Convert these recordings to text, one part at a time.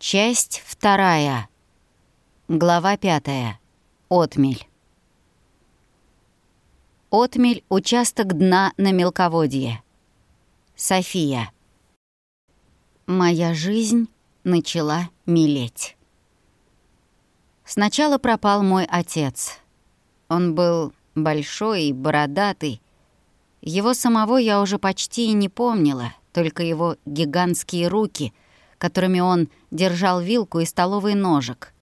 Часть вторая. Глава пятая. Отмель. Отмель — участок дна на мелководье. София. Моя жизнь начала мелеть. Сначала пропал мой отец. Он был большой и бородатый. Его самого я уже почти и не помнила, только его гигантские руки — которыми он держал вилку и столовый ножик.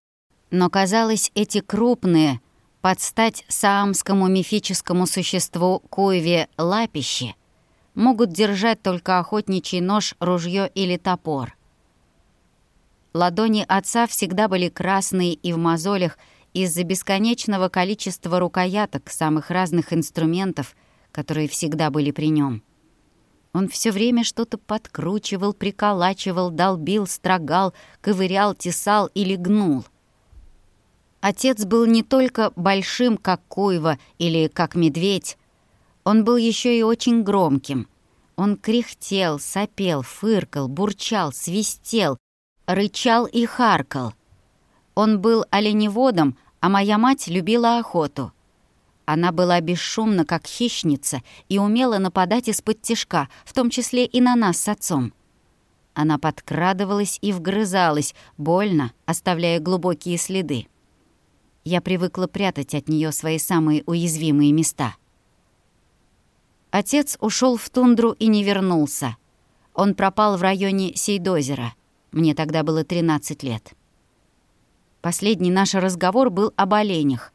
Но, казалось, эти крупные, под стать саамскому мифическому существу Куеве лапищи, могут держать только охотничий нож, ружье или топор. Ладони отца всегда были красные и в мозолях из-за бесконечного количества рукояток самых разных инструментов, которые всегда были при нем. Он все время что-то подкручивал, приколачивал, долбил, строгал, ковырял, тесал или гнул. Отец был не только большим, как Куева или как медведь, он был еще и очень громким. Он кряхтел, сопел, фыркал, бурчал, свистел, рычал и харкал. Он был оленеводом, а моя мать любила охоту — она была бесшумна, как хищница, и умела нападать из-под тишка, в том числе и на нас с отцом. Она подкрадывалась и вгрызалась, больно, оставляя глубокие следы. Я привыкла прятать от нее свои самые уязвимые места. Отец ушел в тундру и не вернулся. Он пропал в районе Сейдозера. Мне тогда было 13 лет. Последний наш разговор был об оленях.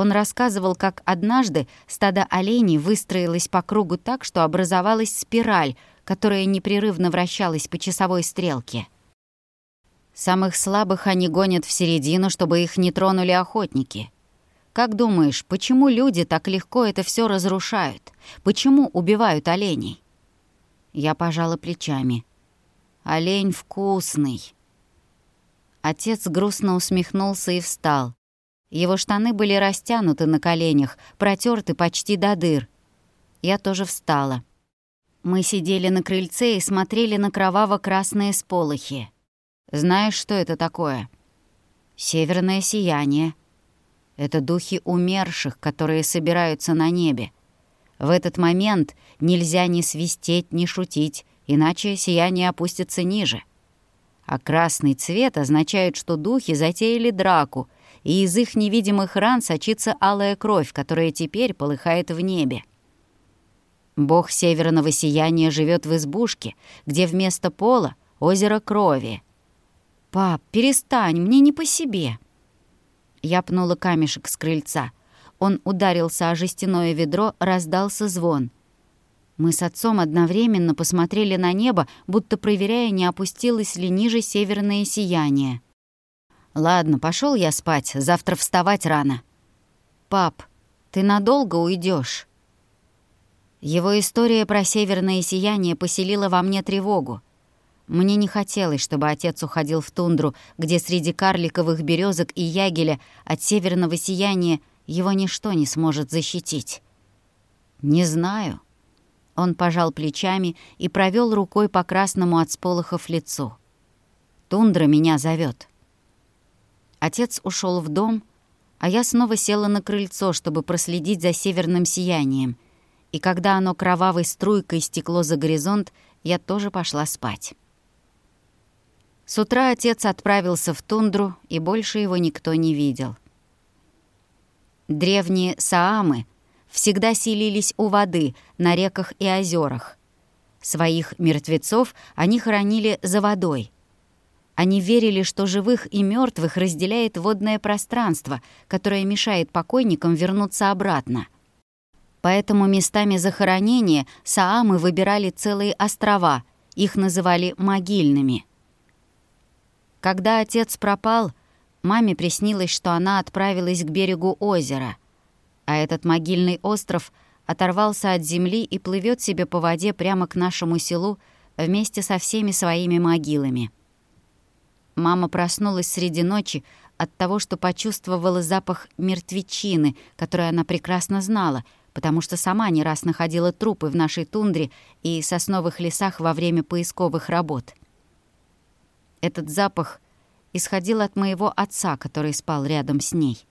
Он рассказывал, как однажды стадо оленей выстроилось по кругу так, что образовалась спираль, которая непрерывно вращалась по часовой стрелке. Самых слабых они гонят в середину, чтобы их не тронули охотники. Как думаешь, почему люди так легко это все разрушают? Почему убивают оленей? Я пожала плечами. Олень вкусный. Отец грустно усмехнулся и встал. Его штаны были растянуты на коленях, протерты почти до дыр. Я тоже встала. Мы сидели на крыльце и смотрели на кроваво-красные сполохи. Знаешь, что это такое? Северное сияние. Это духи умерших, которые собираются на небе. В этот момент нельзя ни свистеть, ни шутить, иначе сияние опустится ниже. А красный цвет означает, что духи затеяли драку — и из их невидимых ран сочится алая кровь, которая теперь полыхает в небе. Бог северного сияния живет в избушке, где вместо пола — озеро крови. «Пап, перестань, мне не по себе». Я пнула камешек с крыльца. Он ударился о жестяное ведро, раздался звон. Мы с отцом одновременно посмотрели на небо, будто проверяя, не опустилось ли ниже северное сияние. Ладно, пошел я спать, завтра вставать рано. Пап, ты надолго уйдешь? Его история про северное сияние поселила во мне тревогу. Мне не хотелось, чтобы отец уходил в тундру, где среди карликовых березок и ягеля от северного сияния его ничто не сможет защитить. «Не знаю». Он пожал плечами и провел рукой по красному от сполохов лицу. «Тундра меня зовет. Отец ушел в дом, а я снова села на крыльцо, чтобы проследить за северным сиянием. И когда оно кровавой струйкой стекло за горизонт, я тоже пошла спать. С утра отец отправился в тундру, и больше его никто не видел. Древние Саамы всегда селились у воды, на реках и озерах. Своих мертвецов они хоронили за водой — они верили, что живых и мертвых разделяет водное пространство, которое мешает покойникам вернуться обратно. Поэтому местами захоронения саамы выбирали целые острова, их называли могильными. Когда отец пропал, маме приснилось, что она отправилась к берегу озера, а этот могильный остров оторвался от земли и плывет себе по воде прямо к нашему селу вместе со всеми своими могилами. Мама проснулась среди ночи от того, что почувствовала запах мертвечины, который она прекрасно знала, потому что сама не раз находила трупы в нашей тундре и сосновых лесах во время поисковых работ. Этот запах исходил от моего отца, который спал рядом с ней.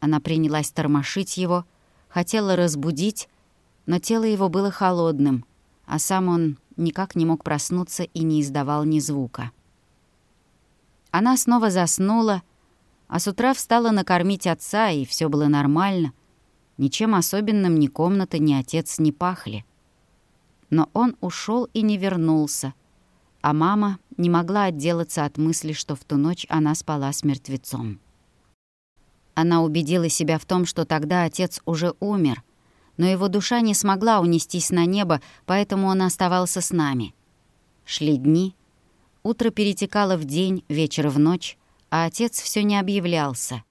Она принялась тормошить его, хотела разбудить, но тело его было холодным, а сам он никак не мог проснуться и не издавал ни звука. Она снова заснула, а с утра встала накормить отца, и все было нормально. Ничем особенным ни комната, ни отец не пахли. Но он ушел и не вернулся, а мама не могла отделаться от мысли, что в ту ночь она спала с мертвецом. Она убедила себя в том, что тогда отец уже умер, но его душа не смогла унестись на небо, поэтому он оставался с нами. Шли дни, утро перетекало в день, вечер в ночь, а отец все не объявлялся.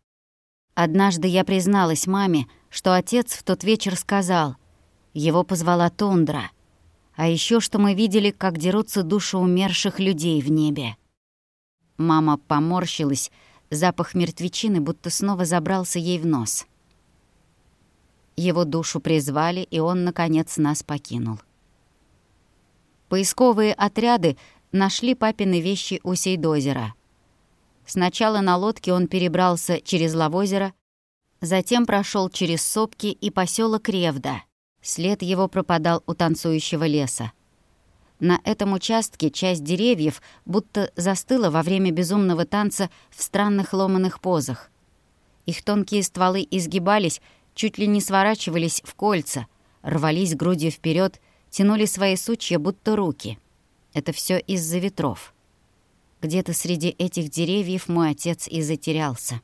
Однажды я призналась маме, что отец в тот вечер сказал, его позвала Тундра, а еще что мы видели, как дерутся души умерших людей в небе. Мама поморщилась, запах мертвечины будто снова забрался ей в нос. Его душу призвали, и он, наконец, нас покинул. Поисковые отряды нашли папины вещи у Сейдозера. Сначала на лодке он перебрался через Лавозеро, затем прошел через Сопки и поселок Ревда. След его пропадал у танцующего леса. На этом участке часть деревьев будто застыла во время безумного танца в странных ломаных позах. Их тонкие стволы изгибались, чуть ли не сворачивались в кольца, рвались грудью вперед, тянули свои сучья, будто руки. Это все из-за ветров. Где-то среди этих деревьев мой отец и затерялся.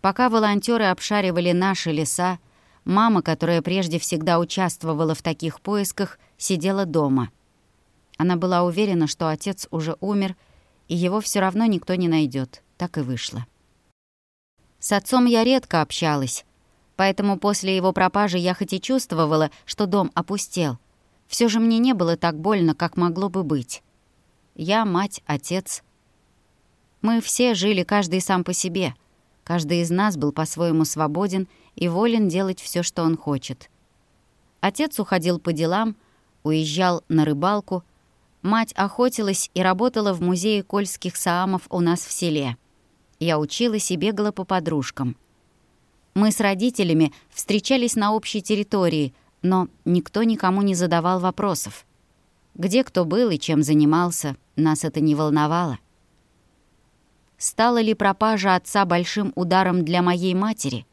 Пока волонтеры обшаривали наши леса, мама, которая прежде всегда участвовала в таких поисках, сидела дома. Она была уверена, что отец уже умер, и его все равно никто не найдет. Так и вышло. С отцом я редко общалась, поэтому после его пропажи я хоть и чувствовала, что дом опустел, все же мне не было так больно, как могло бы быть. Я, мать, отец. Мы все жили каждый сам по себе. Каждый из нас был по-своему свободен и волен делать все, что он хочет. Отец уходил по делам, уезжал на рыбалку. Мать охотилась и работала в музее кольских саамов у нас в селе. Я училась и бегала по подружкам. Мы с родителями встречались на общей территории — но никто никому не задавал вопросов. Где кто был и чем занимался, нас это не волновало. Стала ли пропажа отца большим ударом для моей матери?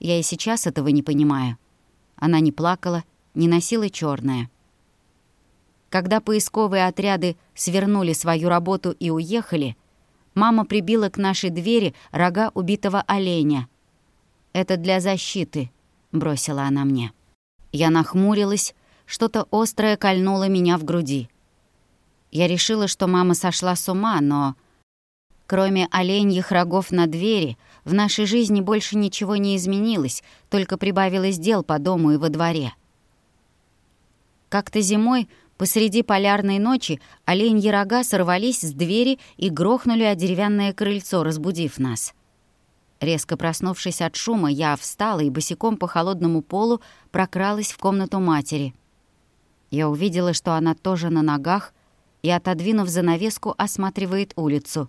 Я и сейчас этого не понимаю. Она не плакала, не носила черное. Когда поисковые отряды свернули свою работу и уехали, мама прибила к нашей двери рога убитого оленя. «Это для защиты», — бросила она мне. Я нахмурилась, что-то острое кольнуло меня в груди. Я решила, что мама сошла с ума, но... Кроме оленьих рогов на двери, в нашей жизни больше ничего не изменилось, только прибавилось дел по дому и во дворе. Как-то зимой, посреди полярной ночи, оленьи рога сорвались с двери и грохнули о деревянное крыльцо, разбудив нас. Резко проснувшись от шума, я встала и босиком по холодному полу прокралась в комнату матери. Я увидела, что она тоже на ногах и, отодвинув занавеску, осматривает улицу.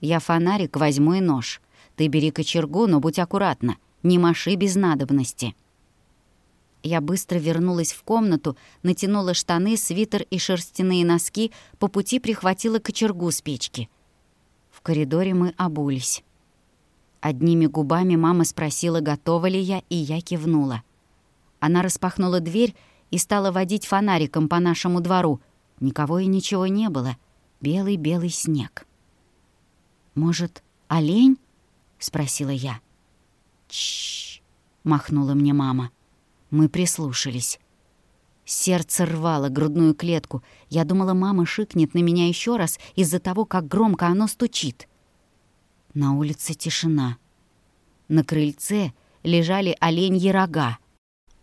«Я фонарик возьму и нож. Ты бери кочергу, но будь аккуратна. Не маши без надобности». Я быстро вернулась в комнату, натянула штаны, свитер и шерстяные носки, по пути прихватила кочергу с печки. В коридоре мы обулись. Одними губами мама спросила, готова ли я, и я кивнула. Она распахнула дверь и стала водить фонариком по нашему двору. Никого и ничего не было. Белый-белый снег. «Может, олень?» — спросила я. «Чш!» — махнула мне мама. Мы прислушались. Сердце рвало грудную клетку. Я думала, мама шикнет на меня еще раз из-за того, как громко оно стучит. На улице тишина. На крыльце лежали оленьи рога.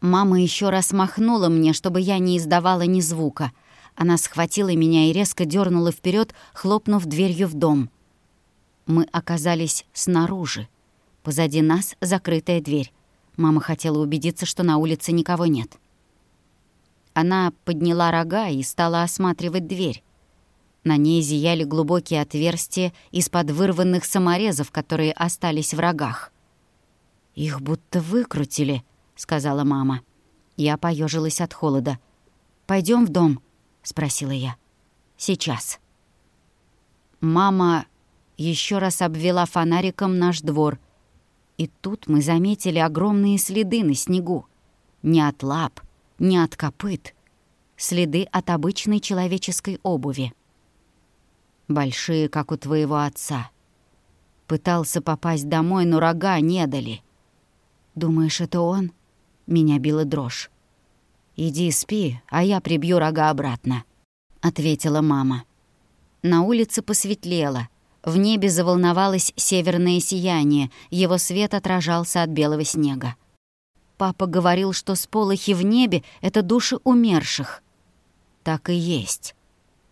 Мама еще раз махнула мне, чтобы я не издавала ни звука. Она схватила меня и резко дернула вперед, хлопнув дверью в дом. Мы оказались снаружи. Позади нас закрытая дверь. Мама хотела убедиться, что на улице никого нет. Она подняла рога и стала осматривать дверь. На ней зияли глубокие отверстия из-под вырванных саморезов, которые остались в рогах. «Их будто выкрутили», — сказала мама. Я поежилась от холода. Пойдем в дом?» — спросила я. «Сейчас». Мама еще раз обвела фонариком наш двор. И тут мы заметили огромные следы на снегу. Не от лап, не от копыт. Следы от обычной человеческой обуви. Большие, как у твоего отца. Пытался попасть домой, но рога не дали. «Думаешь, это он?» Меня била дрожь. «Иди спи, а я прибью рога обратно», — ответила мама. На улице посветлело. В небе заволновалось северное сияние, его свет отражался от белого снега. Папа говорил, что сполохи в небе — это души умерших. Так и есть.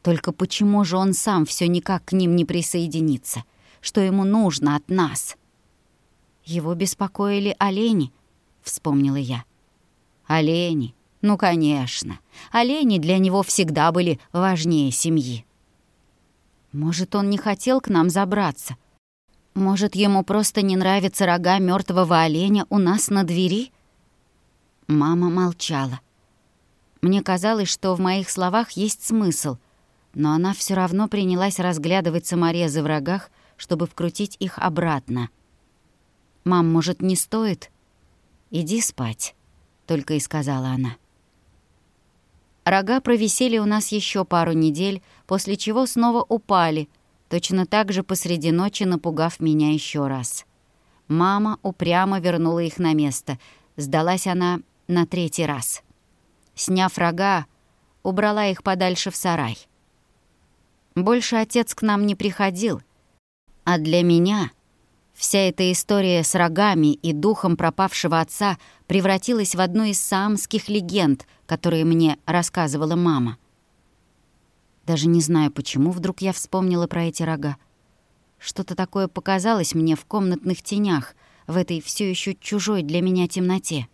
Только почему же он сам все никак к ним не присоединится? Что ему нужно от нас? Его беспокоили олени, вспомнила я. Олени. Ну, конечно. Олени для него всегда были важнее семьи. Может, он не хотел к нам забраться? Может, ему просто не нравятся рога мертвого оленя у нас на двери? Мама молчала. Мне казалось, что в моих словах есть смысл — но она все равно принялась разглядывать саморезы в рогах, чтобы вкрутить их обратно. «Мам, может, не стоит?» «Иди спать», — только и сказала она. Рога провисели у нас еще пару недель, после чего снова упали, точно так же посреди ночи напугав меня еще раз. Мама упрямо вернула их на место. Сдалась она на третий раз. Сняв рога, убрала их подальше в сарай. Больше отец к нам не приходил. А для меня вся эта история с рогами и духом пропавшего отца превратилась в одну из самских легенд, которые мне рассказывала мама. Даже не знаю, почему вдруг я вспомнила про эти рога. Что-то такое показалось мне в комнатных тенях, в этой все еще чужой для меня темноте.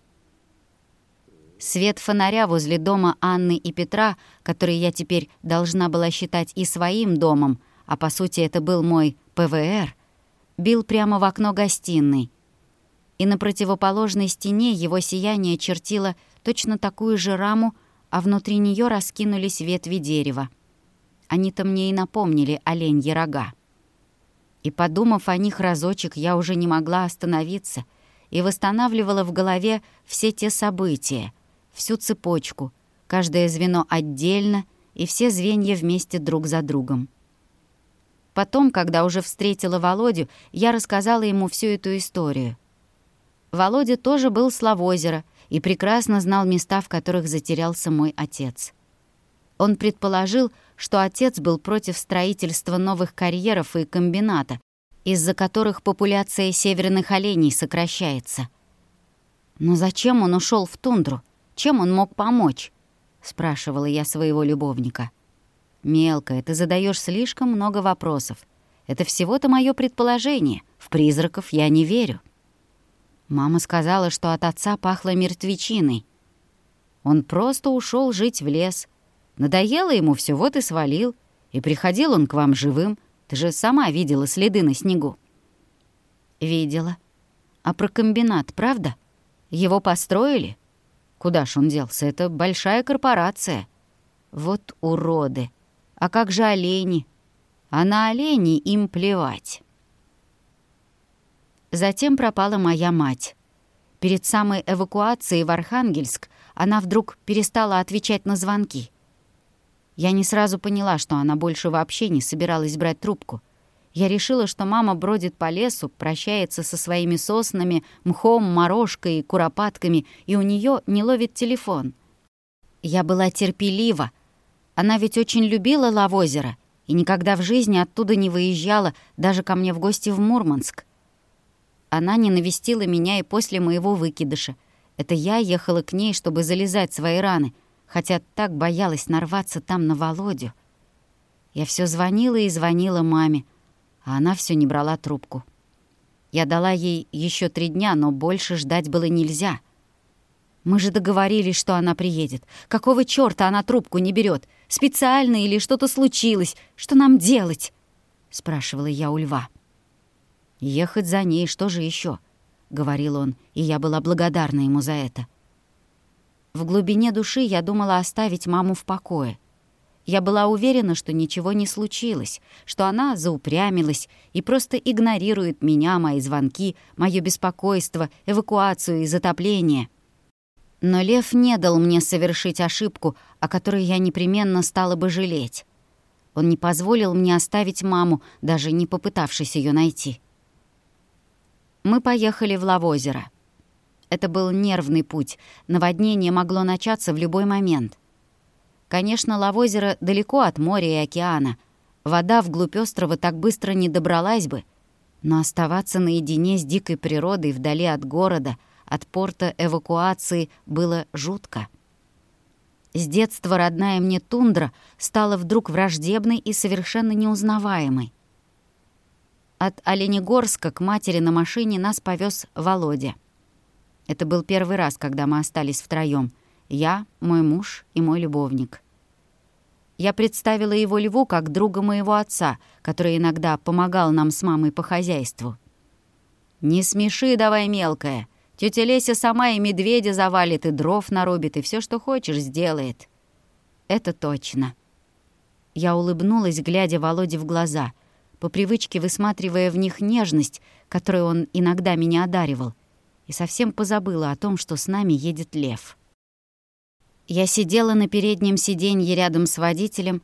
Свет фонаря возле дома Анны и Петра, который я теперь должна была считать и своим домом, а по сути это был мой ПВР, бил прямо в окно гостиной. И на противоположной стене его сияние чертило точно такую же раму, а внутри нее раскинулись ветви дерева. Они-то мне и напомнили оленьи рога. И, подумав о них разочек, я уже не могла остановиться и восстанавливала в голове все те события — всю цепочку, каждое звено отдельно и все звенья вместе друг за другом. Потом, когда уже встретила Володю, я рассказала ему всю эту историю. Володя тоже был с Лавозера и прекрасно знал места, в которых затерялся мой отец. Он предположил, что отец был против строительства новых карьеров и комбината, из-за которых популяция северных оленей сокращается. Но зачем он ушел в тундру? Чем он мог помочь?» — спрашивала я своего любовника. «Мелкая, ты задаешь слишком много вопросов. Это всего-то мое предположение. В призраков я не верю». Мама сказала, что от отца пахло мертвечиной. Он просто ушел жить в лес. Надоело ему все, вот и свалил. И приходил он к вам живым. Ты же сама видела следы на снегу. Видела. А про комбинат, правда? Его построили? Куда ж он делся? Это большая корпорация. Вот уроды. А как же олени? А на оленей им плевать. Затем пропала моя мать. Перед самой эвакуацией в Архангельск она вдруг перестала отвечать на звонки. Я не сразу поняла, что она больше вообще не собиралась брать трубку — я решила, что мама бродит по лесу, прощается со своими соснами, мхом, морожкой и куропатками, и у нее не ловит телефон. Я была терпелива. Она ведь очень любила Лавозеро и никогда в жизни оттуда не выезжала, даже ко мне в гости в Мурманск. Она не навестила меня и после моего выкидыша. Это я ехала к ней, чтобы залезать свои раны, хотя так боялась нарваться там на Володю. Я все звонила и звонила маме, а она все не брала трубку. Я дала ей еще три дня, но больше ждать было нельзя. Мы же договорились, что она приедет. Какого чёрта она трубку не берет? Специально или что-то случилось? Что нам делать?» — спрашивала я у льва. «Ехать за ней, что же еще? говорил он, и я была благодарна ему за это. В глубине души я думала оставить маму в покое. Я была уверена, что ничего не случилось, что она заупрямилась и просто игнорирует меня, мои звонки, мое беспокойство, эвакуацию и затопление — но Лев не дал мне совершить ошибку, о которой я непременно стала бы жалеть. Он не позволил мне оставить маму, даже не попытавшись ее найти. Мы поехали в Лавозеро. Это был нервный путь, наводнение могло начаться в любой момент. Конечно, Лавозеро далеко от моря и океана. Вода вглубь острова так быстро не добралась бы. Но оставаться наедине с дикой природой вдали от города — от порта эвакуации было жутко. С детства родная мне тундра стала вдруг враждебной и совершенно неузнаваемой. От Оленегорска к матери на машине нас повез Володя. Это был первый раз, когда мы остались втроём. Я, мой муж и мой любовник. Я представила его Льву как друга моего отца, который иногда помогал нам с мамой по хозяйству. «Не смеши давай, мелкая!» Тетя Леся сама и медведя завалит, и дров нарубит, и все, что хочешь, сделает. Это точно. Я улыбнулась, глядя Володе в глаза, по привычке высматривая в них нежность, которой он иногда меня одаривал, и совсем позабыла о том, что с нами едет лев. Я сидела на переднем сиденье рядом с водителем.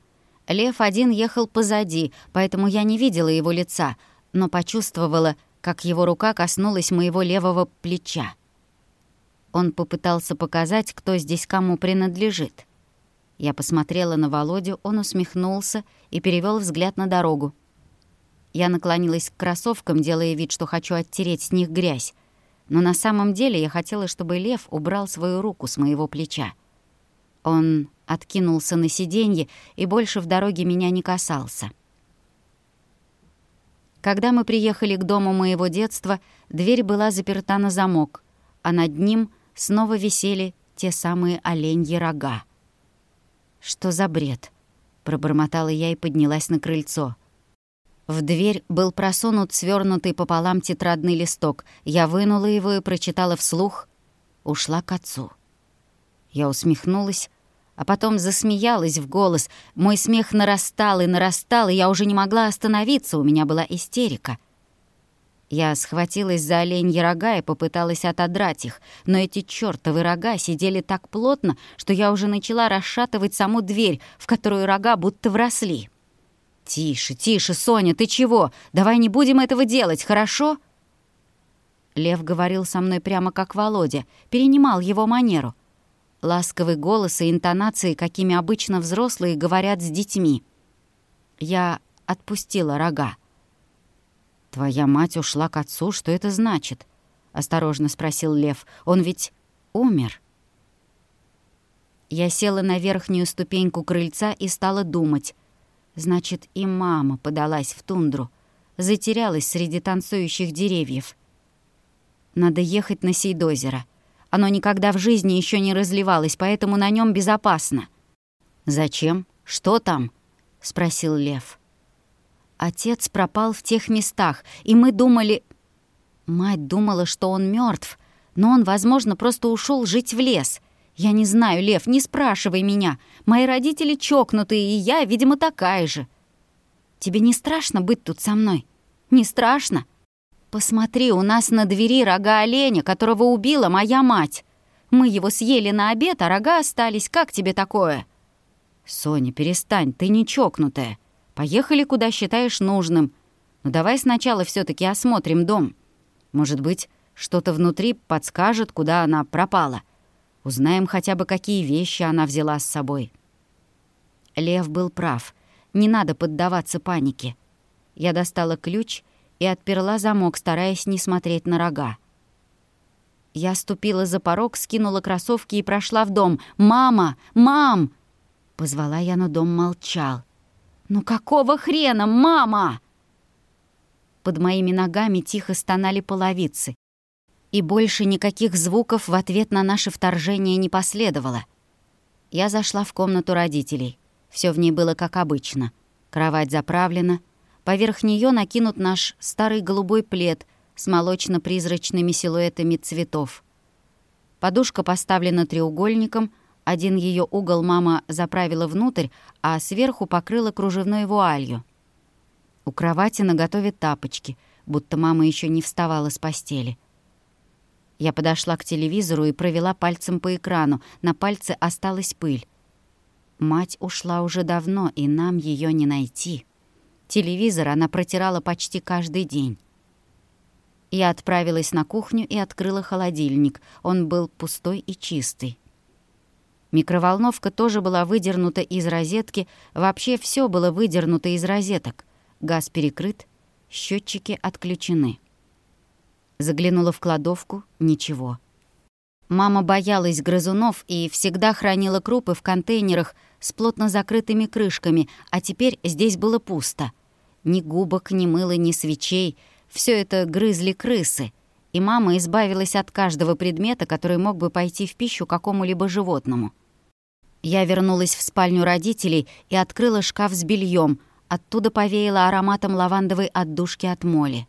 Лев один ехал позади, поэтому я не видела его лица, но почувствовала, как его рука коснулась моего левого плеча. Он попытался показать, кто здесь кому принадлежит. Я посмотрела на Володю, он усмехнулся и перевел взгляд на дорогу. Я наклонилась к кроссовкам, делая вид, что хочу оттереть с них грязь. Но на самом деле я хотела, чтобы лев убрал свою руку с моего плеча. Он откинулся на сиденье и больше в дороге меня не касался. Когда мы приехали к дому моего детства, дверь была заперта на замок, а над ним снова висели те самые оленьи рога. «Что за бред?» — пробормотала я и поднялась на крыльцо. В дверь был просунут свернутый пополам тетрадный листок. Я вынула его и прочитала вслух. Ушла к отцу. Я усмехнулась, а потом засмеялась в голос. Мой смех нарастал и нарастал, и я уже не могла остановиться, у меня была истерика. Я схватилась за оленьи рога и попыталась отодрать их, но эти чёртовы рога сидели так плотно, что я уже начала расшатывать саму дверь, в которую рога будто вросли. «Тише, тише, Соня, ты чего? Давай не будем этого делать, хорошо?» Лев говорил со мной прямо как Володя, перенимал его манеру. Ласковый голос и интонации, какими обычно взрослые говорят с детьми. Я отпустила рога. «Твоя мать ушла к отцу, что это значит?» — осторожно спросил Лев. «Он ведь умер». Я села на верхнюю ступеньку крыльца и стала думать. Значит, и мама подалась в тундру, затерялась среди танцующих деревьев. Надо ехать на Сейдозеро. Оно никогда в жизни еще не разливалось, поэтому на нем безопасно. «Зачем? Что там?» — спросил Лев. Отец пропал в тех местах, и мы думали... Мать думала, что он мертв, но он, возможно, просто ушел жить в лес. Я не знаю, Лев, не спрашивай меня. Мои родители чокнутые, и я, видимо, такая же. Тебе не страшно быть тут со мной? Не страшно? «Посмотри, у нас на двери рога оленя, которого убила моя мать. Мы его съели на обед, а рога остались. Как тебе такое?» «Соня, перестань, ты не чокнутая. Поехали, куда считаешь нужным. Но давай сначала все таки осмотрим дом. Может быть, что-то внутри подскажет, куда она пропала. Узнаем хотя бы, какие вещи она взяла с собой». Лев был прав. Не надо поддаваться панике. Я достала ключ и отперла замок, стараясь не смотреть на рога. Я ступила за порог, скинула кроссовки и прошла в дом. «Мама! Мам!» Позвала я, но дом молчал. «Ну какого хрена, мама?» Под моими ногами тихо стонали половицы. И больше никаких звуков в ответ на наше вторжение не последовало. Я зашла в комнату родителей. Все в ней было как обычно. Кровать заправлена, поверх нее накинут наш старый голубой плед с молочно-призрачными силуэтами цветов. Подушка поставлена треугольником, один ее угол мама заправила внутрь, а сверху покрыла кружевной вуалью. У кровати наготове тапочки, будто мама еще не вставала с постели. Я подошла к телевизору и провела пальцем по экрану. На пальце осталась пыль. Мать ушла уже давно, и нам ее не найти. Телевизор она протирала почти каждый день. Я отправилась на кухню и открыла холодильник. Он был пустой и чистый. Микроволновка тоже была выдернута из розетки. Вообще все было выдернуто из розеток. Газ перекрыт, счетчики отключены. Заглянула в кладовку — ничего. Мама боялась грызунов и всегда хранила крупы в контейнерах с плотно закрытыми крышками, а теперь здесь было пусто. Ни губок, ни мыла, ни свечей. Все это грызли крысы. И мама избавилась от каждого предмета, который мог бы пойти в пищу какому-либо животному. Я вернулась в спальню родителей и открыла шкаф с бельем. Оттуда повеяло ароматом лавандовой отдушки от моли.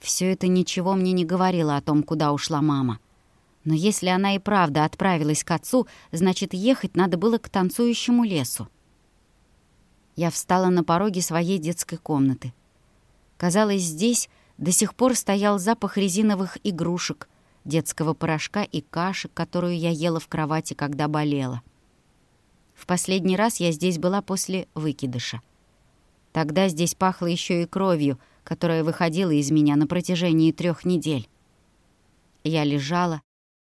Все это ничего мне не говорило о том, куда ушла мама. Но если она и правда отправилась к отцу, значит, ехать надо было к танцующему лесу. Я встала на пороге своей детской комнаты. Казалось, здесь до сих пор стоял запах резиновых игрушек, детского порошка и каши, которую я ела в кровати, когда болела. В последний раз я здесь была после выкидыша. Тогда здесь пахло еще и кровью, которая выходила из меня на протяжении трех недель. Я лежала,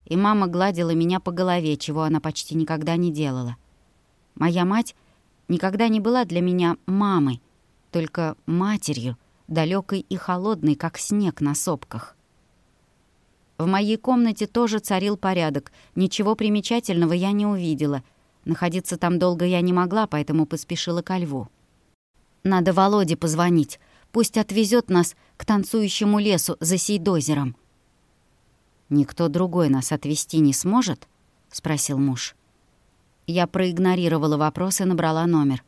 и мама гладила меня по голове, чего она почти никогда не делала. Моя мать никогда не была для меня мамой, только матерью, далекой и холодной, как снег на сопках. В моей комнате тоже царил порядок, ничего примечательного я не увидела. Находиться там долго я не могла, поэтому поспешила ко льву. Надо Володе позвонить, Пусть отвезет нас к танцующему лесу за Сейдозером». «Никто другой нас отвезти не сможет?» — спросил муж. Я проигнорировала вопрос и набрала номер.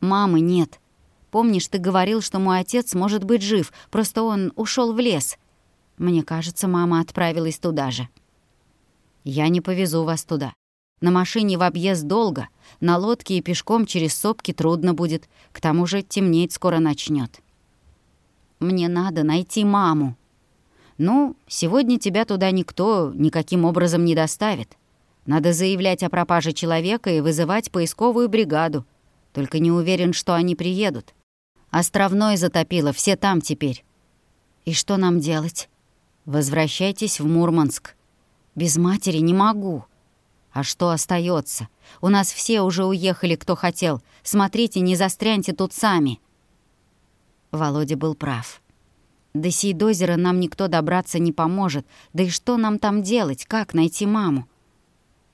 «Мамы нет. Помнишь, ты говорил, что мой отец может быть жив, просто он ушел в лес. Мне кажется, мама отправилась туда же». «Я не повезу вас туда. На машине в объезд долго, на лодке и пешком через сопки трудно будет, к тому же темнеть скоро начнет. Мне надо найти маму. Ну, сегодня тебя туда никто никаким образом не доставит. Надо заявлять о пропаже человека и вызывать поисковую бригаду. Только не уверен, что они приедут. Островной затопило, все там теперь. И что нам делать? Возвращайтесь в Мурманск. Без матери не могу. А что остается? У нас все уже уехали, кто хотел. Смотрите, не застряньте тут сами. Володя был прав. До Сейдозера нам никто добраться не поможет. Да и что нам там делать? Как найти маму?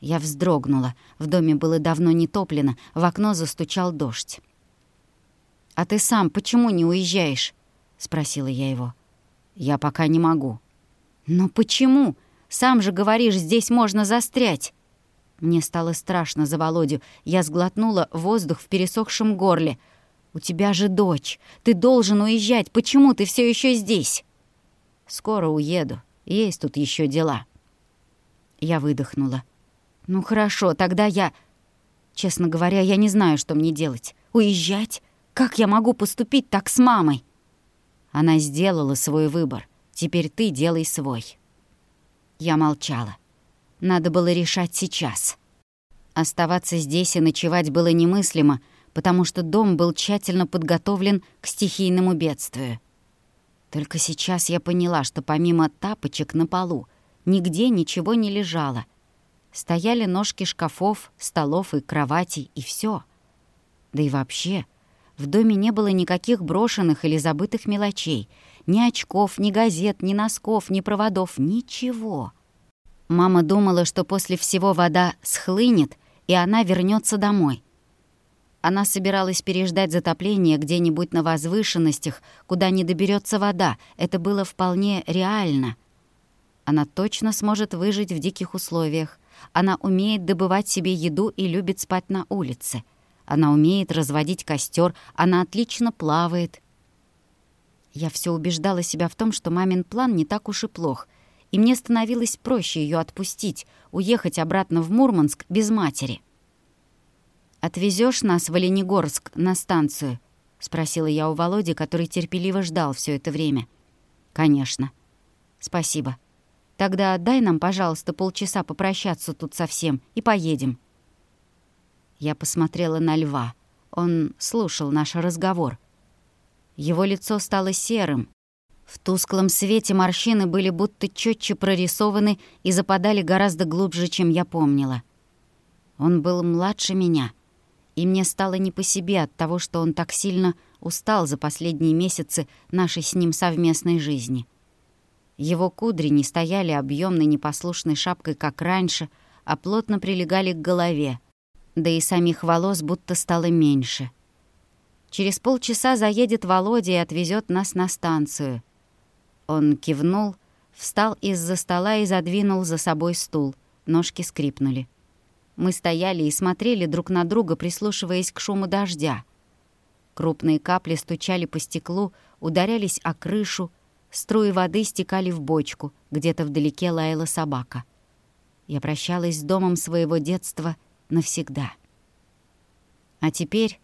Я вздрогнула. В доме было давно не топлено. В окно застучал дождь. «А ты сам почему не уезжаешь?» — спросила я его. «Я пока не могу». «Но почему? Сам же говоришь, здесь можно застрять». Мне стало страшно за Володю. Я сглотнула воздух в пересохшем горле — «У тебя же дочь. Ты должен уезжать. Почему ты все еще здесь?» «Скоро уеду. Есть тут еще дела». Я выдохнула. «Ну хорошо, тогда я...» «Честно говоря, я не знаю, что мне делать. Уезжать? Как я могу поступить так с мамой?» Она сделала свой выбор. Теперь ты делай свой. Я молчала. Надо было решать сейчас. Оставаться здесь и ночевать было немыслимо — потому что дом был тщательно подготовлен к стихийному бедствию. Только сейчас я поняла, что помимо тапочек на полу нигде ничего не лежало. Стояли ножки шкафов, столов и кроватей, и все. Да и вообще, в доме не было никаких брошенных или забытых мелочей. Ни очков, ни газет, ни носков, ни проводов, ничего. Мама думала, что после всего вода схлынет, и она вернется домой. Она собиралась переждать затопление где-нибудь на возвышенностях, куда не доберется вода. Это было вполне реально. Она точно сможет выжить в диких условиях. Она умеет добывать себе еду и любит спать на улице. Она умеет разводить костер, она отлично плавает. Я все убеждала себя в том, что мамин план не так уж и плох, и мне становилось проще ее отпустить, уехать обратно в Мурманск без матери. Отвезешь нас в Оленегорск на станцию?» — спросила я у Володи, который терпеливо ждал все это время. «Конечно». «Спасибо. Тогда дай нам, пожалуйста, полчаса попрощаться тут совсем и поедем». Я посмотрела на льва. Он слушал наш разговор. Его лицо стало серым. В тусклом свете морщины были будто четче прорисованы и западали гораздо глубже, чем я помнила. Он был младше меня, и мне стало не по себе от того, что он так сильно устал за последние месяцы нашей с ним совместной жизни. Его кудри не стояли объемной непослушной шапкой, как раньше, а плотно прилегали к голове, да и самих волос будто стало меньше — Через полчаса заедет Володя и отвезет нас на станцию. Он кивнул, встал из-за стола и задвинул за собой стул. Ножки скрипнули. Мы стояли и смотрели друг на друга, прислушиваясь к шуму дождя. Крупные капли стучали по стеклу, ударялись о крышу, струи воды стекали в бочку, где-то вдалеке лаяла собака. Я прощалась с домом своего детства навсегда. А теперь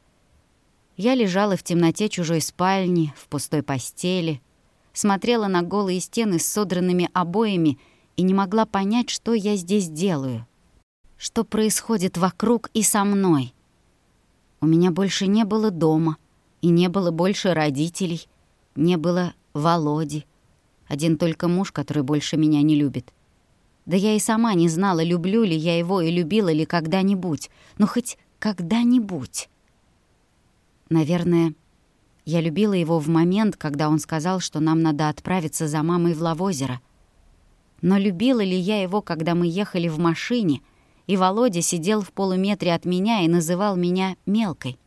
я лежала в темноте чужой спальни, в пустой постели, смотрела на голые стены с содранными обоями и не могла понять, что я здесь делаю. Что происходит вокруг и со мной. У меня больше не было дома, и не было больше родителей, не было Володи. Один только муж, который больше меня не любит. Да я и сама не знала, люблю ли я его и любила ли когда-нибудь. Но хоть когда-нибудь. Наверное, я любила его в момент, когда он сказал, что нам надо отправиться за мамой в Лавозеро. Но любила ли я его, когда мы ехали в машине, и Володя сидел в полуметре от меня и называл меня мелкой?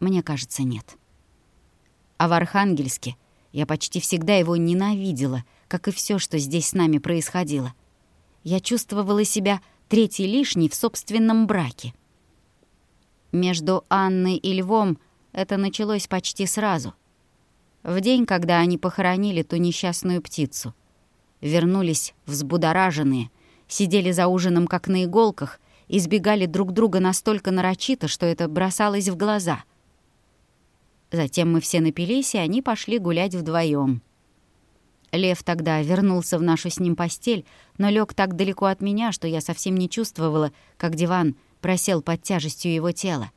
Мне кажется, нет. А в Архангельске я почти всегда его ненавидела, как и все, что здесь с нами происходило. Я чувствовала себя третьей лишней в собственном браке. Между Анной и Львом это началось почти сразу. В день, когда они похоронили ту несчастную птицу. Вернулись взбудораженные, сидели за ужином как на иголках, избегали друг друга настолько нарочито, что это бросалось в глаза. Затем мы все напились, и они пошли гулять вдвоем. Лев тогда вернулся в нашу с ним постель, но лег так далеко от меня, что я совсем не чувствовала, как диван — просел под тяжестью его тела.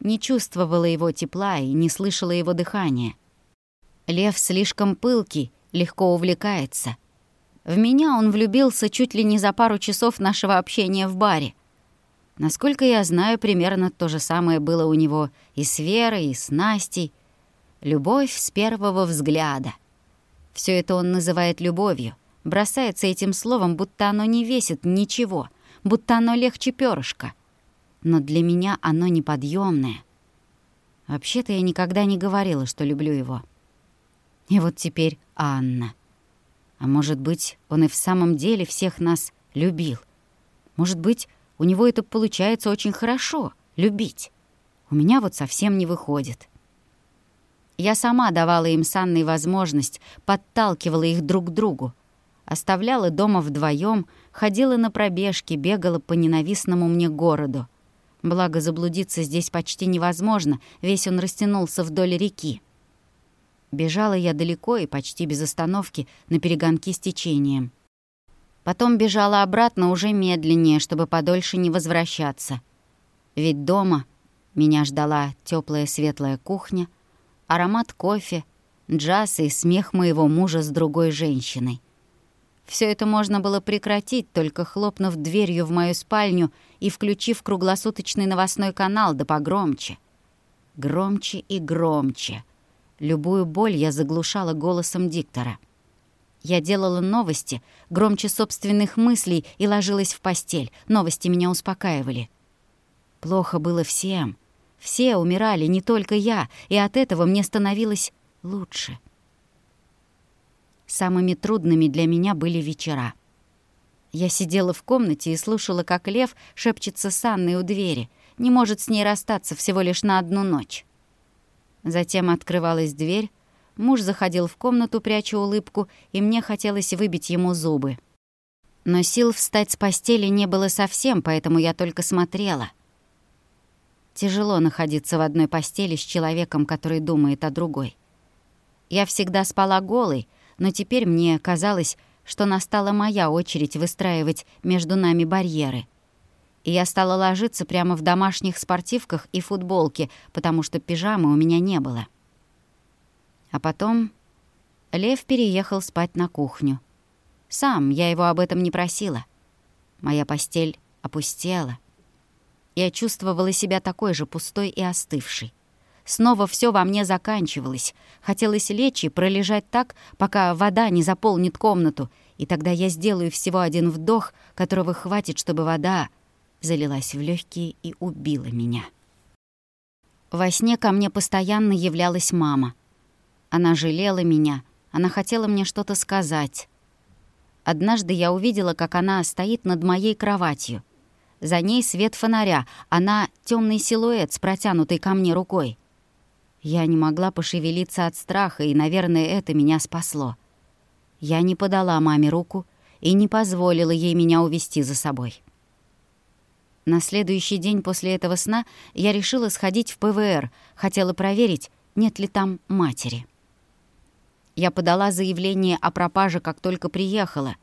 Не чувствовала его тепла и не слышала его дыхания. Лев слишком пылкий, легко увлекается. В меня он влюбился чуть ли не за пару часов нашего общения в баре. Насколько я знаю, примерно то же самое было у него и с Верой, и с Настей. Любовь с первого взгляда. Все это он называет любовью. Бросается этим словом, будто оно не весит ничего, будто оно легче перышка но для меня оно неподъемное. Вообще-то я никогда не говорила, что люблю его. И вот теперь Анна. А может быть, он и в самом деле всех нас любил. Может быть, у него это получается очень хорошо — любить. У меня вот совсем не выходит. Я сама давала им с Анной возможность, подталкивала их друг к другу. Оставляла дома вдвоем, ходила на пробежки, бегала по ненавистному мне городу — Благо, заблудиться здесь почти невозможно, весь он растянулся вдоль реки. Бежала я далеко и почти без остановки на перегонки с течением. Потом бежала обратно уже медленнее, чтобы подольше не возвращаться. Ведь дома меня ждала теплая светлая кухня, аромат кофе, джаз и смех моего мужа с другой женщиной. Все это можно было прекратить, только хлопнув дверью в мою спальню и включив круглосуточный новостной канал, да погромче. Громче и громче. Любую боль я заглушала голосом диктора. Я делала новости, громче собственных мыслей и ложилась в постель. Новости меня успокаивали. Плохо было всем. Все умирали, не только я, и от этого мне становилось лучше. Самыми трудными для меня были вечера. Я сидела в комнате и слушала, как Лев шепчется с Анной у двери, не может с ней расстаться всего лишь на одну ночь. Затем открывалась дверь, муж заходил в комнату, пряча улыбку, и мне хотелось выбить ему зубы. Но сил встать с постели не было совсем, поэтому я только смотрела. Тяжело находиться в одной постели с человеком, который думает о другой. Я всегда спала голой, но теперь мне казалось, что настала моя очередь выстраивать между нами барьеры. И я стала ложиться прямо в домашних спортивках и футболке, потому что пижамы у меня не было. А потом Лев переехал спать на кухню. Сам я его об этом не просила. Моя постель опустела. Я чувствовала себя такой же пустой и остывшей. Снова все во мне заканчивалось. Хотелось лечь и пролежать так, пока вода не заполнит комнату, и тогда я сделаю всего один вдох, которого хватит, чтобы вода залилась в легкие и убила меня. Во сне ко мне постоянно являлась мама. Она жалела меня, она хотела мне что-то сказать. Однажды я увидела, как она стоит над моей кроватью. За ней свет фонаря, она темный силуэт с протянутой ко мне рукой. Я не могла пошевелиться от страха, и, наверное, это меня спасло. Я не подала маме руку и не позволила ей меня увести за собой. На следующий день после этого сна я решила сходить в ПВР, хотела проверить, нет ли там матери. Я подала заявление о пропаже, как только приехала.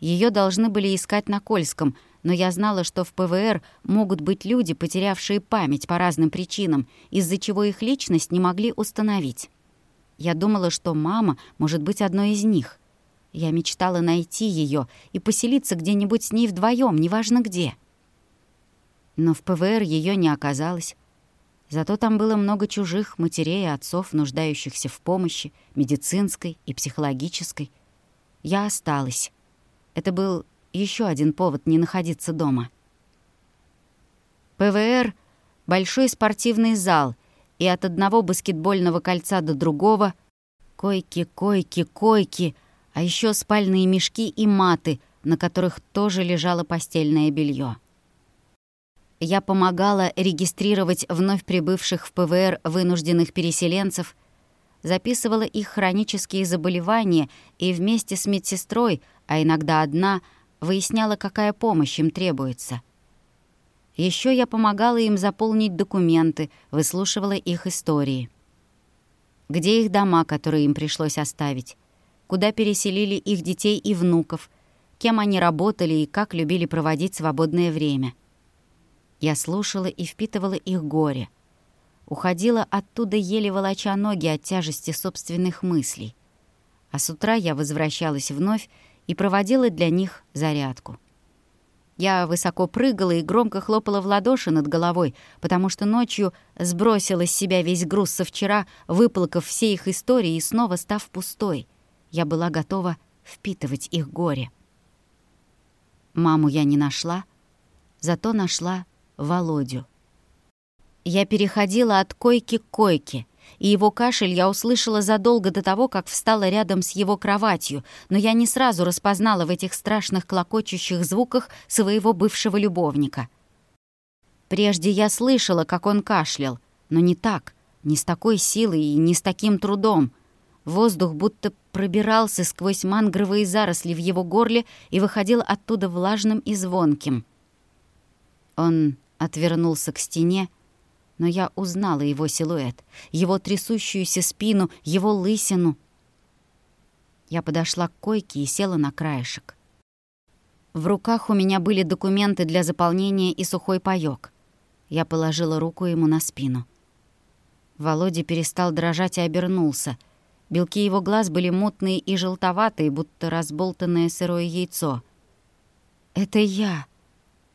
Ее должны были искать на Кольском, но я знала, что в ПВР могут быть люди, потерявшие память по разным причинам, из-за чего их личность не могли установить. Я думала, что мама может быть одной из них. Я мечтала найти ее и поселиться где-нибудь с ней вдвоем, неважно где. Но в ПВР ее не оказалось. Зато там было много чужих матерей и отцов, нуждающихся в помощи, медицинской и психологической. Я осталась. Это был еще один повод не находиться дома. ПВР — большой спортивный зал, и от одного баскетбольного кольца до другого — койки, койки, койки, а еще спальные мешки и маты, на которых тоже лежало постельное белье. Я помогала регистрировать вновь прибывших в ПВР вынужденных переселенцев, записывала их хронические заболевания и вместе с медсестрой, а иногда одна, выясняла, какая помощь им требуется. Еще я помогала им заполнить документы, выслушивала их истории. Где их дома, которые им пришлось оставить? Куда переселили их детей и внуков? Кем они работали и как любили проводить свободное время? Я слушала и впитывала их горе. Уходила оттуда еле волоча ноги от тяжести собственных мыслей. А с утра я возвращалась вновь и проводила для них зарядку. Я высоко прыгала и громко хлопала в ладоши над головой, потому что ночью сбросила с себя весь груз со вчера, выплакав все их истории и снова став пустой. Я была готова впитывать их горе. Маму я не нашла, зато нашла Володю. Я переходила от койки к койке, и его кашель я услышала задолго до того, как встала рядом с его кроватью, но я не сразу распознала в этих страшных клокочущих звуках своего бывшего любовника. Прежде я слышала, как он кашлял, но не так, не с такой силой и не с таким трудом. Воздух будто пробирался сквозь мангровые заросли в его горле и выходил оттуда влажным и звонким. Он отвернулся к стене, но я узнала его силуэт, его трясущуюся спину, его лысину. Я подошла к койке и села на краешек. В руках у меня были документы для заполнения и сухой паёк. Я положила руку ему на спину. Володя перестал дрожать и обернулся. Белки его глаз были мутные и желтоватые, будто разболтанное сырое яйцо. «Это я!» —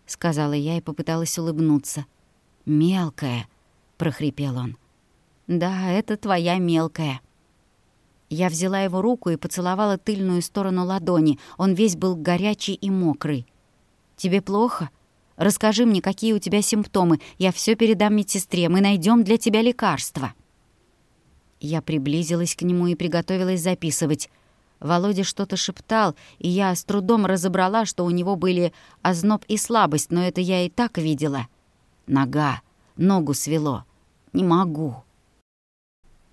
сказала я и попыталась улыбнуться. «Мелкая», — прохрипел он. «Да, это твоя мелкая». Я взяла его руку и поцеловала тыльную сторону ладони. Он весь был горячий и мокрый. «Тебе плохо? Расскажи мне, какие у тебя симптомы. Я все передам медсестре. Мы найдем для тебя лекарства». Я приблизилась к нему и приготовилась записывать. Володя что-то шептал, и я с трудом разобрала, что у него были озноб и слабость, но это я и так видела. Нога, ногу свело. Не могу.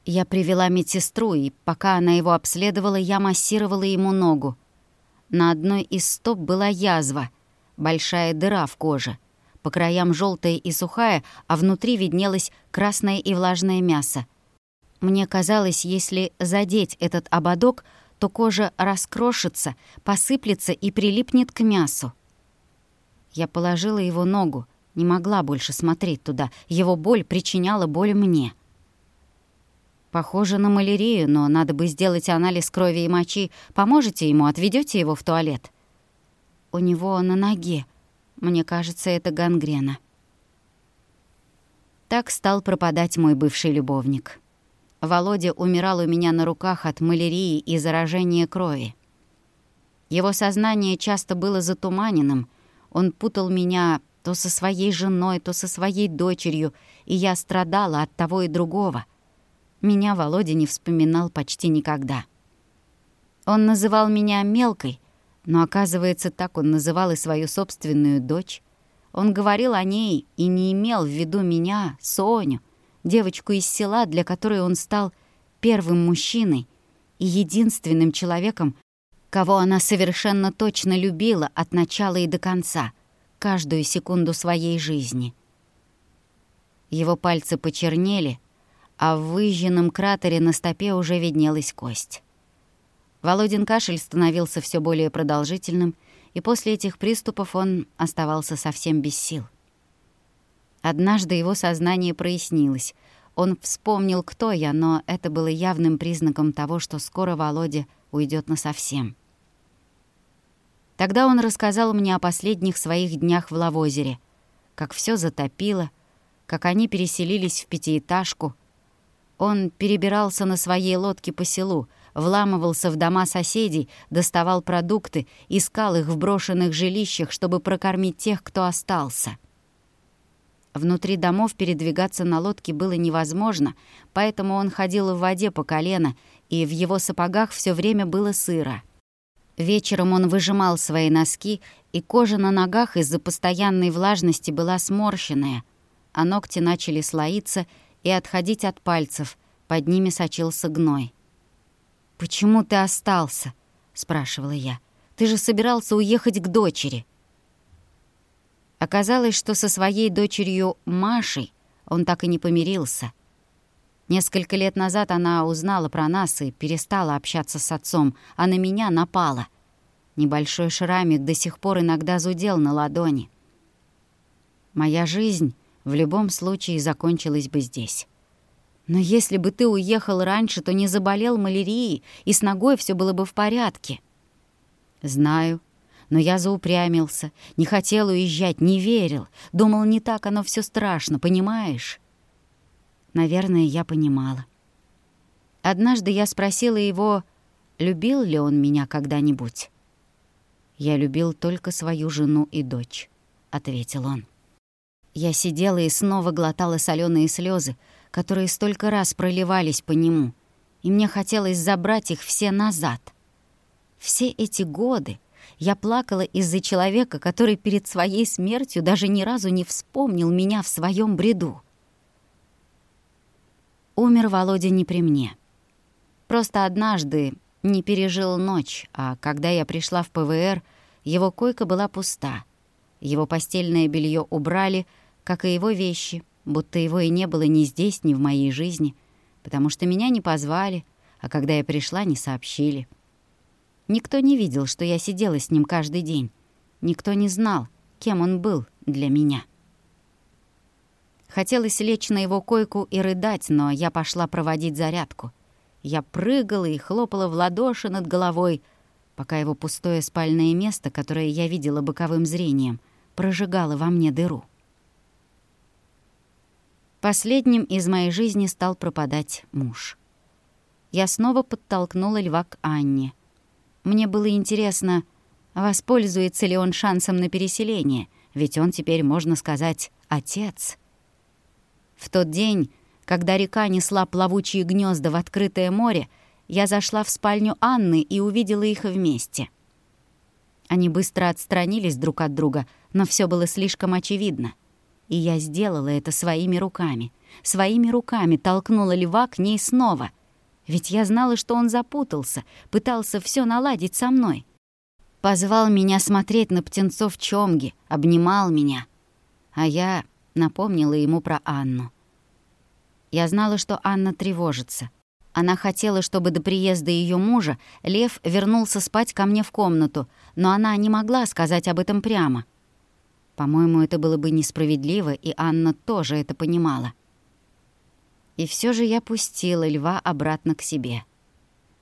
Я привела медсестру, и пока она его обследовала, я массировала ему ногу. На одной из стоп была язва, большая дыра в коже. По краям желтая и сухая, а внутри виднелось красное и влажное мясо. Мне казалось, если задеть этот ободок, то кожа раскрошится, посыплется и прилипнет к мясу. Я положила его ногу, не могла больше смотреть туда. Его боль причиняла боль мне. Похоже на малярию, но надо бы сделать анализ крови и мочи. Поможете ему, отведете его в туалет? У него на ноге. Мне кажется, это гангрена. Так стал пропадать мой бывший любовник. Володя умирал у меня на руках от малярии и заражения крови. Его сознание часто было затуманенным. Он путал меня то со своей женой, то со своей дочерью, и я страдала от того и другого — меня Володя не вспоминал почти никогда. Он называл меня мелкой, но, оказывается, так он называл и свою собственную дочь. Он говорил о ней и не имел в виду меня, Соню, девочку из села, для которой он стал первым мужчиной и единственным человеком, кого она совершенно точно любила от начала и до конца, каждую секунду своей жизни. Его пальцы почернели, а в выжженном кратере на стопе уже виднелась кость. Володин кашель становился все более продолжительным, и после этих приступов он оставался совсем без сил. Однажды его сознание прояснилось. Он вспомнил, кто я, но это было явным признаком того, что скоро Володя уйдет насовсем. Тогда он рассказал мне о последних своих днях в Лавозере, как все затопило, как они переселились в пятиэтажку — он перебирался на своей лодке по селу, вламывался в дома соседей, доставал продукты, искал их в брошенных жилищах, чтобы прокормить тех, кто остался. Внутри домов передвигаться на лодке было невозможно, поэтому он ходил в воде по колено, и в его сапогах все время было сыро. Вечером он выжимал свои носки, и кожа на ногах из-за постоянной влажности была сморщенная, а ногти начали слоиться — и отходить от пальцев, под ними сочился гной. «Почему ты остался?» — спрашивала я. «Ты же собирался уехать к дочери». Оказалось, что со своей дочерью Машей он так и не помирился. Несколько лет назад она узнала про нас и перестала общаться с отцом, а на меня напала. Небольшой шрамик до сих пор иногда зудел на ладони. Моя жизнь в любом случае закончилась бы здесь. Но если бы ты уехал раньше, то не заболел малярией, и с ногой все было бы в порядке. Знаю, но я заупрямился, не хотел уезжать, не верил, думал, не так оно все страшно, понимаешь? Наверное, я понимала. Однажды я спросила его, любил ли он меня когда-нибудь. «Я любил только свою жену и дочь», — ответил он. Я сидела и снова глотала соленые слезы, которые столько раз проливались по нему, и мне хотелось забрать их все назад. Все эти годы я плакала из-за человека, который перед своей смертью даже ни разу не вспомнил меня в своем бреду. Умер Володя не при мне. Просто однажды не пережил ночь, а когда я пришла в ПВР, его койка была пуста. Его постельное белье убрали — как и его вещи, будто его и не было ни здесь, ни в моей жизни, потому что меня не позвали, а когда я пришла, не сообщили. Никто не видел, что я сидела с ним каждый день. Никто не знал, кем он был для меня. Хотелось лечь на его койку и рыдать, но я пошла проводить зарядку. Я прыгала и хлопала в ладоши над головой, пока его пустое спальное место, которое я видела боковым зрением, прожигало во мне дыру. Последним из моей жизни стал пропадать муж. Я снова подтолкнула льва к Анне. Мне было интересно, воспользуется ли он шансом на переселение, ведь он теперь, можно сказать, отец. В тот день, когда река несла плавучие гнезда в открытое море, я зашла в спальню Анны и увидела их вместе. Они быстро отстранились друг от друга, но все было слишком очевидно. И я сделала это своими руками. Своими руками толкнула льва к ней снова. Ведь я знала, что он запутался, пытался все наладить со мной. Позвал меня смотреть на птенцов Чомги, обнимал меня. А я напомнила ему про Анну. Я знала, что Анна тревожится. Она хотела, чтобы до приезда ее мужа Лев вернулся спать ко мне в комнату, но она не могла сказать об этом прямо. По-моему, это было бы несправедливо, и Анна тоже это понимала. И все же я пустила льва обратно к себе.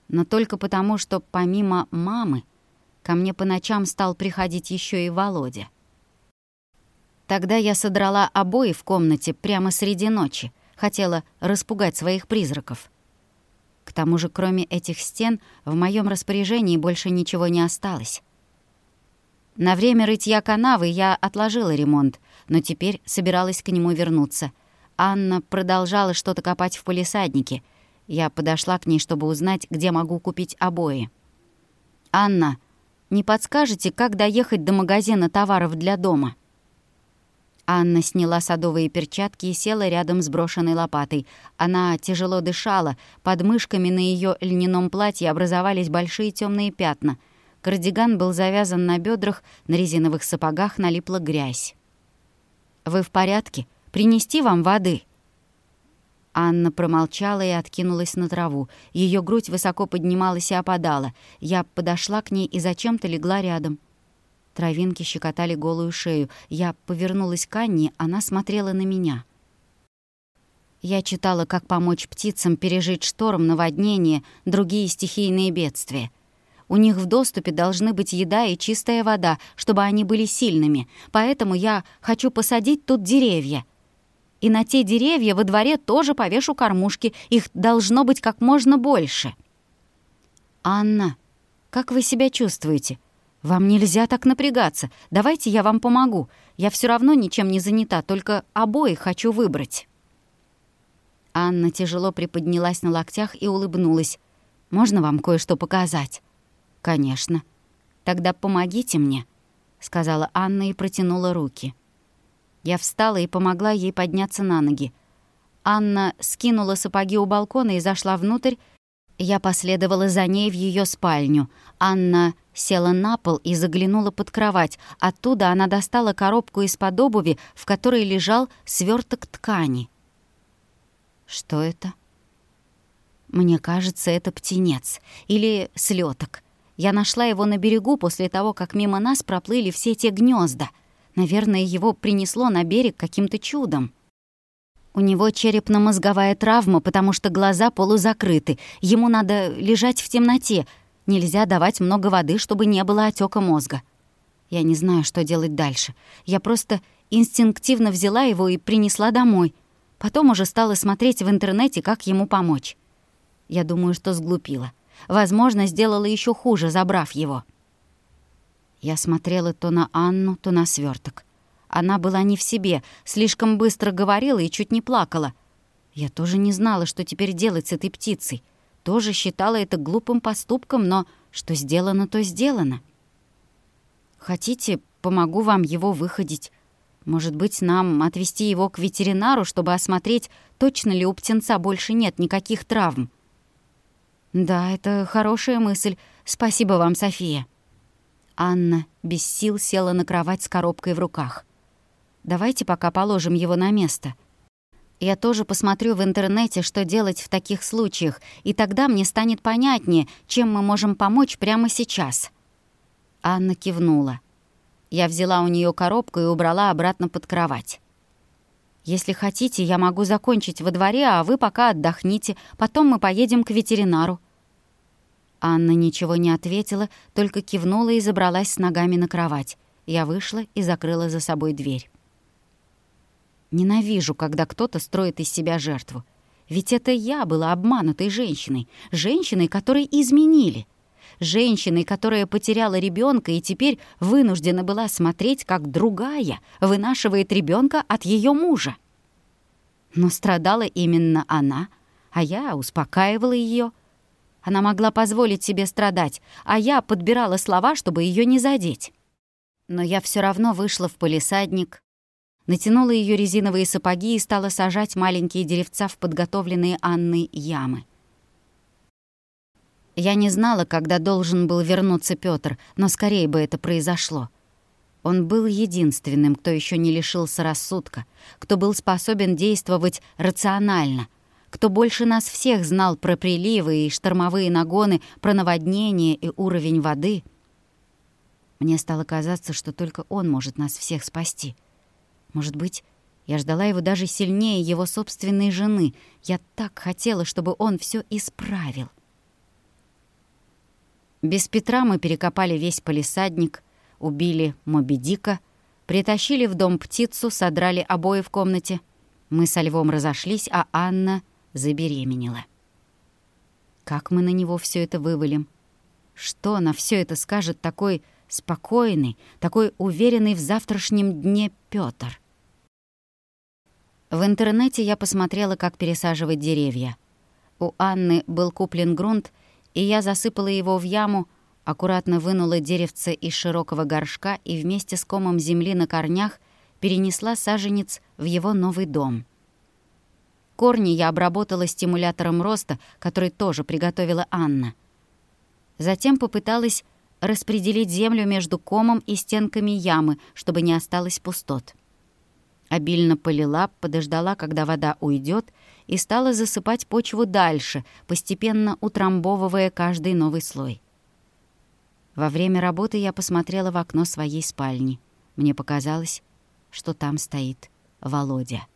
Но только потому, что помимо мамы ко мне по ночам стал приходить еще и Володя. Тогда я содрала обои в комнате прямо среди ночи, хотела распугать своих призраков. К тому же, кроме этих стен, в моем распоряжении больше ничего не осталось. На время рытья канавы я отложила ремонт, но теперь собиралась к нему вернуться. Анна продолжала что-то копать в полисаднике. Я подошла к ней, чтобы узнать, где могу купить обои. «Анна, не подскажете, как доехать до магазина товаров для дома?» Анна сняла садовые перчатки и села рядом с брошенной лопатой. Она тяжело дышала, под мышками на ее льняном платье образовались большие темные пятна. Кардиган был завязан на бедрах, на резиновых сапогах налипла грязь. «Вы в порядке? Принести вам воды?» Анна промолчала и откинулась на траву. Ее грудь высоко поднималась и опадала. Я подошла к ней и зачем-то легла рядом. Травинки щекотали голую шею. Я повернулась к Анне, она смотрела на меня. Я читала, как помочь птицам пережить шторм, наводнение, другие стихийные бедствия. У них в доступе должны быть еда и чистая вода, чтобы они были сильными. Поэтому я хочу посадить тут деревья. И на те деревья во дворе тоже повешу кормушки. Их должно быть как можно больше. «Анна, как вы себя чувствуете?» «Вам нельзя так напрягаться. Давайте я вам помогу. Я все равно ничем не занята, только обои хочу выбрать». Анна тяжело приподнялась на локтях и улыбнулась. «Можно вам кое-что показать?» «Конечно». «Тогда помогите мне», — сказала Анна и протянула руки. Я встала и помогла ей подняться на ноги. Анна скинула сапоги у балкона и зашла внутрь. Я последовала за ней в ее спальню. Анна Села на пол и заглянула под кровать. Оттуда она достала коробку из-под обуви, в которой лежал сверток ткани. Что это? Мне кажется, это птенец. Или слеток. Я нашла его на берегу после того, как мимо нас проплыли все те гнезда. Наверное, его принесло на берег каким-то чудом. У него черепно-мозговая травма, потому что глаза полузакрыты. Ему надо лежать в темноте — Нельзя давать много воды, чтобы не было отека мозга. Я не знаю, что делать дальше. Я просто инстинктивно взяла его и принесла домой. Потом уже стала смотреть в интернете, как ему помочь. Я думаю, что сглупила. Возможно, сделала еще хуже, забрав его. Я смотрела то на Анну, то на сверток. Она была не в себе, слишком быстро говорила и чуть не плакала. Я тоже не знала, что теперь делать с этой птицей тоже считала это глупым поступком, но что сделано, то сделано. Хотите, помогу вам его выходить. Может быть, нам отвезти его к ветеринару, чтобы осмотреть, точно ли у птенца больше нет никаких травм. Да, это хорошая мысль. Спасибо вам, София. Анна без сил села на кровать с коробкой в руках. Давайте пока положим его на место. Я тоже посмотрю в интернете, что делать в таких случаях, и тогда мне станет понятнее, чем мы можем помочь прямо сейчас». Анна кивнула. Я взяла у нее коробку и убрала обратно под кровать. «Если хотите, я могу закончить во дворе, а вы пока отдохните, потом мы поедем к ветеринару». Анна ничего не ответила, только кивнула и забралась с ногами на кровать. Я вышла и закрыла за собой дверь. Ненавижу, когда кто-то строит из себя жертву. Ведь это я была обманутой женщиной, женщиной, которой изменили. Женщиной, которая потеряла ребенка и теперь вынуждена была смотреть, как другая вынашивает ребенка от ее мужа. Но страдала именно она, а я успокаивала ее. Она могла позволить себе страдать, а я подбирала слова, чтобы ее не задеть. Но я все равно вышла в полисадник, натянула ее резиновые сапоги и стала сажать маленькие деревца в подготовленные Анной ямы. Я не знала, когда должен был вернуться Пётр, но скорее бы это произошло. Он был единственным, кто еще не лишился рассудка, кто был способен действовать рационально, кто больше нас всех знал про приливы и штормовые нагоны, про наводнение и уровень воды. Мне стало казаться, что только он может нас всех спасти. Может быть, я ждала его даже сильнее его собственной жены. Я так хотела, чтобы он все исправил. Без Петра мы перекопали весь полисадник, убили Моби Дика, притащили в дом птицу, содрали обои в комнате. Мы со львом разошлись, а Анна забеременела. Как мы на него все это вывалим? Что на все это скажет такой спокойный, такой уверенный в завтрашнем дне Пётр? В интернете я посмотрела, как пересаживать деревья. У Анны был куплен грунт, и я засыпала его в яму, аккуратно вынула деревце из широкого горшка и вместе с комом земли на корнях перенесла саженец в его новый дом. Корни я обработала стимулятором роста, который тоже приготовила Анна. Затем попыталась распределить землю между комом и стенками ямы, чтобы не осталось пустот. Обильно полила, подождала, когда вода уйдет, и стала засыпать почву дальше, постепенно утрамбовывая каждый новый слой. Во время работы я посмотрела в окно своей спальни. Мне показалось, что там стоит Володя.